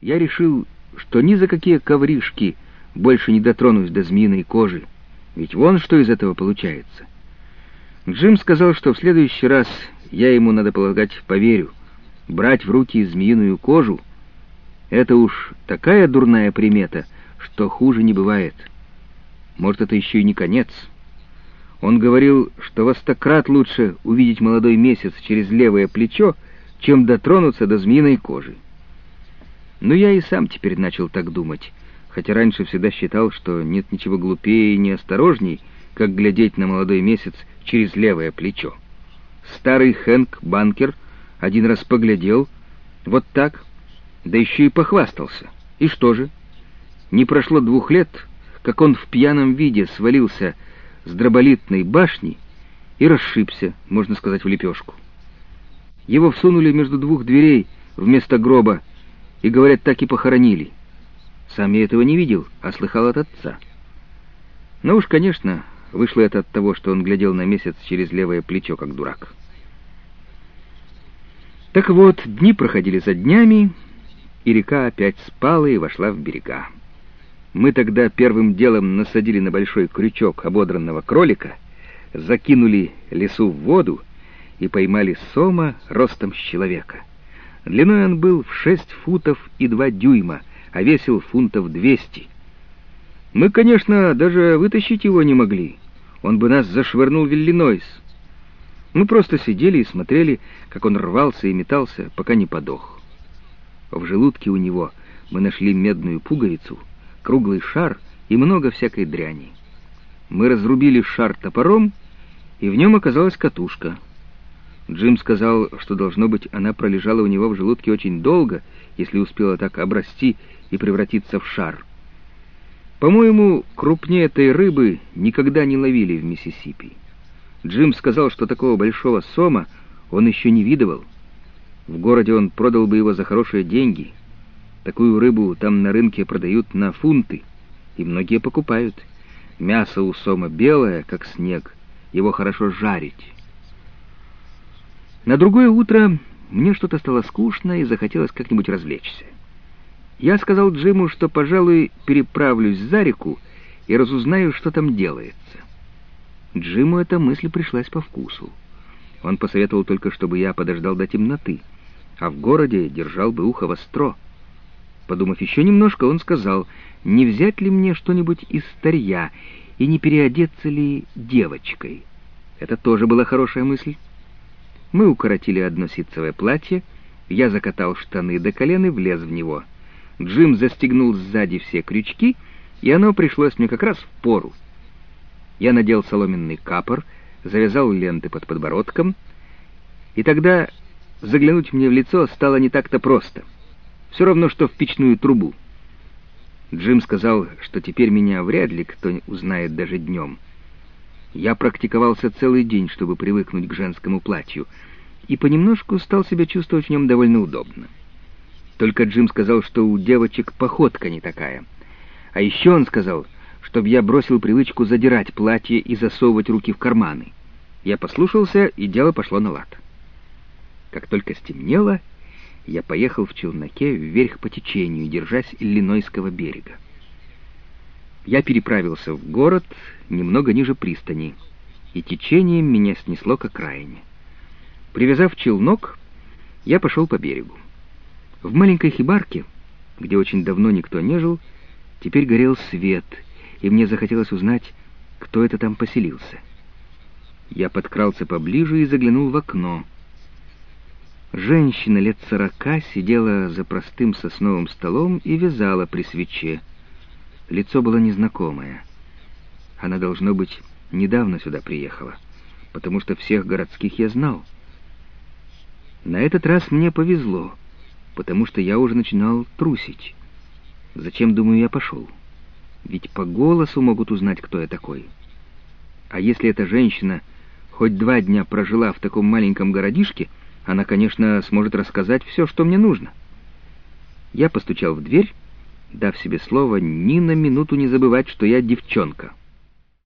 Я решил, что ни за какие ковришки больше не дотронусь до змеиной кожи, ведь вон что из этого получается. Джим сказал, что в следующий раз я ему, надо полагать, поверю. Брать в руки змеиную кожу — это уж такая дурная примета, что хуже не бывает. Может, это еще и не конец. Он говорил, что во стократ лучше увидеть молодой месяц через левое плечо, чем дотронуться до змеиной кожи. Но я и сам теперь начал так думать, хотя раньше всегда считал, что нет ничего глупее и неосторожней, как глядеть на молодой месяц через левое плечо. Старый Хэнк Банкер один раз поглядел, вот так, да еще и похвастался. И что же? Не прошло двух лет, как он в пьяном виде свалился с дроболитной башни и расшибся, можно сказать, в лепешку. Его всунули между двух дверей вместо гроба, и, говорят, так и похоронили. Сам я этого не видел, а слыхал от отца. Но уж, конечно, вышло это от того, что он глядел на месяц через левое плечо, как дурак. Так вот, дни проходили за днями, и река опять спала и вошла в берега. Мы тогда первым делом насадили на большой крючок ободранного кролика, закинули лесу в воду и поймали сома ростом с человека. Длиной он был в шесть футов и два дюйма, а весил фунтов двести. Мы, конечно, даже вытащить его не могли. Он бы нас зашвырнул в Иллинойс. Мы просто сидели и смотрели, как он рвался и метался, пока не подох. В желудке у него мы нашли медную пуговицу, круглый шар и много всякой дряни. Мы разрубили шар топором, и в нем оказалась катушка — Джим сказал, что, должно быть, она пролежала у него в желудке очень долго, если успела так обрасти и превратиться в шар. По-моему, крупнее этой рыбы никогда не ловили в Миссисипи. Джим сказал, что такого большого сома он еще не видывал. В городе он продал бы его за хорошие деньги. Такую рыбу там на рынке продают на фунты, и многие покупают. Мясо у сома белое, как снег, его хорошо жарить. На другое утро мне что-то стало скучно и захотелось как-нибудь развлечься. Я сказал Джиму, что, пожалуй, переправлюсь за реку и разузнаю, что там делается. Джиму эта мысль пришлась по вкусу. Он посоветовал только, чтобы я подождал до темноты, а в городе держал бы ухо востро. Подумав еще немножко, он сказал, не взять ли мне что-нибудь из старья и не переодеться ли девочкой. Это тоже была хорошая мысль. Мы укоротили одно ситцевое платье, я закатал штаны до колен и влез в него. Джим застегнул сзади все крючки, и оно пришлось мне как раз в пору. Я надел соломенный капор, завязал ленты под подбородком, и тогда заглянуть мне в лицо стало не так-то просто. Все равно, что в печную трубу. Джим сказал, что теперь меня вряд ли кто узнает даже днем. Я практиковался целый день, чтобы привыкнуть к женскому платью, и понемножку стал себя чувствовать в нем довольно удобно. Только Джим сказал, что у девочек походка не такая. А еще он сказал, чтобы я бросил привычку задирать платье и засовывать руки в карманы. Я послушался, и дело пошло на лад. Как только стемнело, я поехал в челноке вверх по течению, держась Иллинойского берега. Я переправился в город немного ниже пристани, и течением меня снесло к окраине. Привязав челнок, я пошел по берегу. В маленькой хибарке, где очень давно никто не жил, теперь горел свет, и мне захотелось узнать, кто это там поселился. Я подкрался поближе и заглянул в окно. Женщина лет сорока сидела за простым сосновым столом и вязала при свече. Лицо было незнакомое. Она, должно быть, недавно сюда приехала, потому что всех городских я знал. На этот раз мне повезло, потому что я уже начинал трусить. Зачем, думаю, я пошел? Ведь по голосу могут узнать, кто я такой. А если эта женщина хоть два дня прожила в таком маленьком городишке, она, конечно, сможет рассказать все, что мне нужно. Я постучал в дверь, дав себе слово ни на минуту не забывать, что я девчонка —